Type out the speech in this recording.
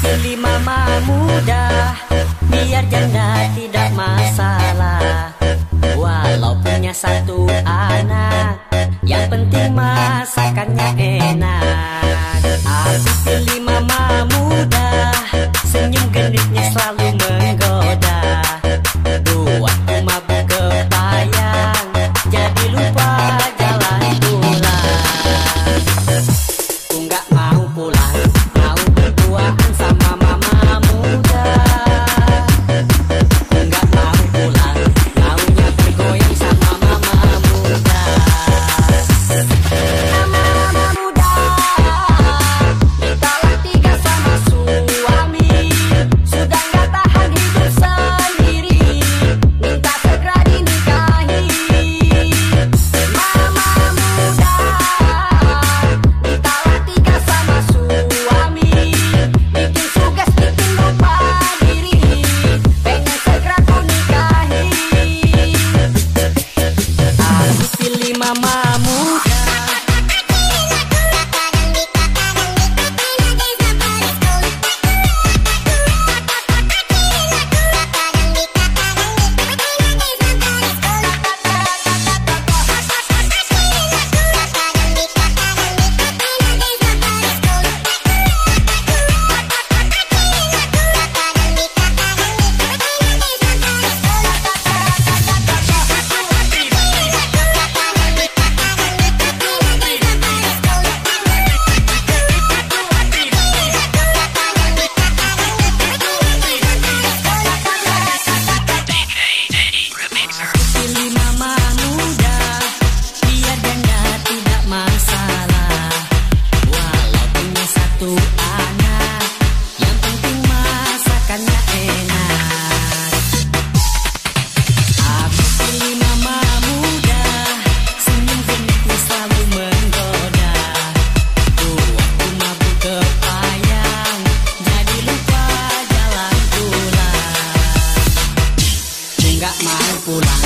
Beli mama muda Biar janda tidak masalah. Walau punya satu anak Yang penting masa mamá. popular.